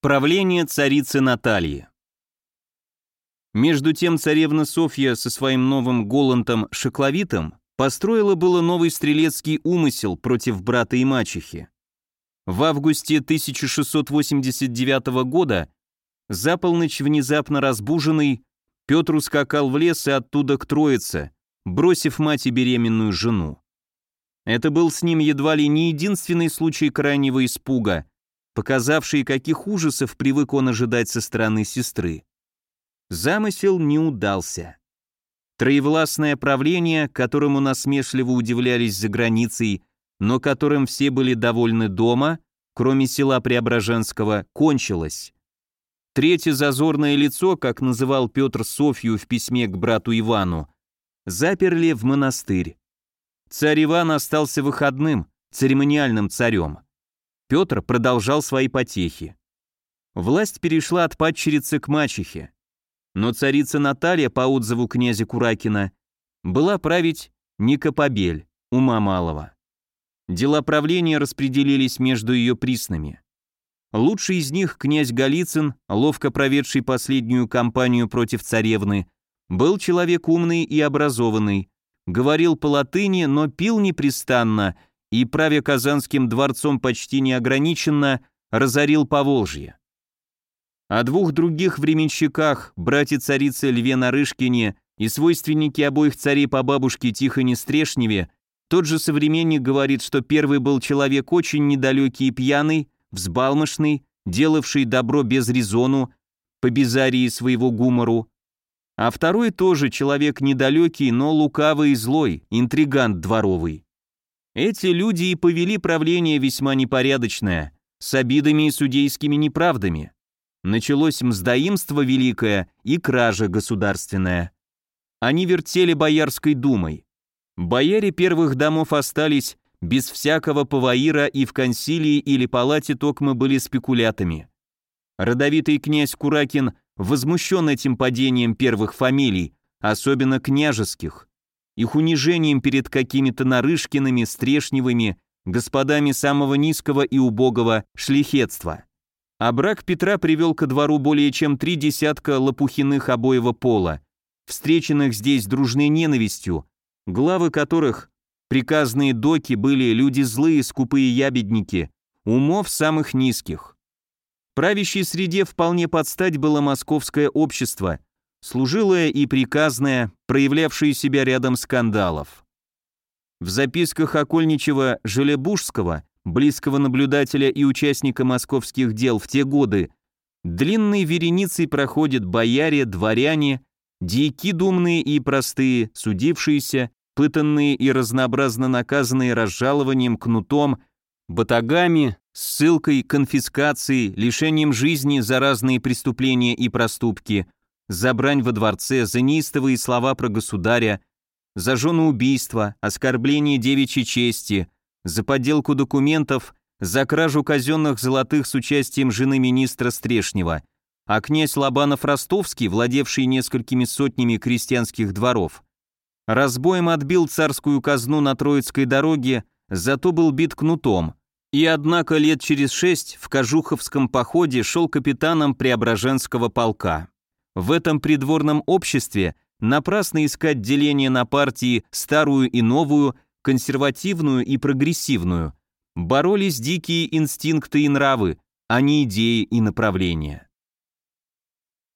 Правление царицы Натальи. Между тем царевна Софья со своим новым Голландом Шокловитом построила было новый стрелецкий умысел против брата и мачехи. В августе 1689 года за полночь внезапно разбуженный Петр ускакал в лес и оттуда к Троице, бросив мать и беременную жену. Это был с ним едва ли не единственный случай крайнего испуга, показавший, каких ужасов привык он ожидать со стороны сестры. Замысел не удался. Троевластное правление, которому насмешливо удивлялись за границей, но которым все были довольны дома, кроме села Преображенского, кончилось. Третье зазорное лицо, как называл Петр Софью в письме к брату Ивану, заперли в монастырь. Царь Иван остался выходным, церемониальным царем. Петр продолжал свои потехи. Власть перешла от падчерицы к мачехе. Но царица Наталья, по отзыву князя Куракина, была править не Капобель, ума малого. Дела правления распределились между ее приснами. Лучший из них, князь Голицын, ловко проведший последнюю кампанию против царевны, был человек умный и образованный, говорил по латыни, но пил непрестанно и, правя Казанским дворцом почти неограниченно, разорил Поволжье. О двух других временщиках, брате царицы Льве Нарышкине и свойственнике обоих царей по бабушке Тихоне Стрешневе, тот же современник говорит, что первый был человек очень недалекий и пьяный, взбалмошный, делавший добро без резону, по безарии своего гумору, а второй тоже человек недалекий, но лукавый и злой, интригант дворовый. Эти люди и повели правление весьма непорядочное, с обидами и судейскими неправдами. Началось мздоимство великое и кража государственная. Они вертели Боярской думой. Бояре первых домов остались без всякого паваира и в консилии или палате токмы были спекулятами. Родовитый князь Куракин возмущен этим падением первых фамилий, особенно княжеских их унижением перед какими-то Нарышкиными, Стрешневыми, господами самого низкого и убогого шлихетства. А брак Петра привел ко двору более чем три десятка лопухиных обоего пола, встреченных здесь дружной ненавистью, главы которых, приказные доки, были люди злые, скупые ябедники, умов самых низких. Правящей среде вполне подстать было московское общество – служилое и приказное, проявлявшие себя рядом скандалов. В записках Окольничева Желебужского, близкого наблюдателя и участника московских дел в те годы, длинной вереницей проходят бояре, дворяне, дьяки думные и простые, судившиеся, пытанные и разнообразно наказанные разжалованием, кнутом, батагами, ссылкой, конфискацией, лишением жизни за разные преступления и проступки – за брань во дворце, за неистовые слова про государя, за убийства, оскорбление девичьей чести, за подделку документов, за кражу казенных золотых с участием жены министра Стрешнева, а князь Лобанов-Ростовский, владевший несколькими сотнями крестьянских дворов, разбоем отбил царскую казну на Троицкой дороге, зато был бит кнутом, и однако лет через шесть в Кожуховском походе шел капитаном Преображенского полка. В этом придворном обществе напрасно искать деление на партии старую и новую, консервативную и прогрессивную. Боролись дикие инстинкты и нравы, а не идеи и направления.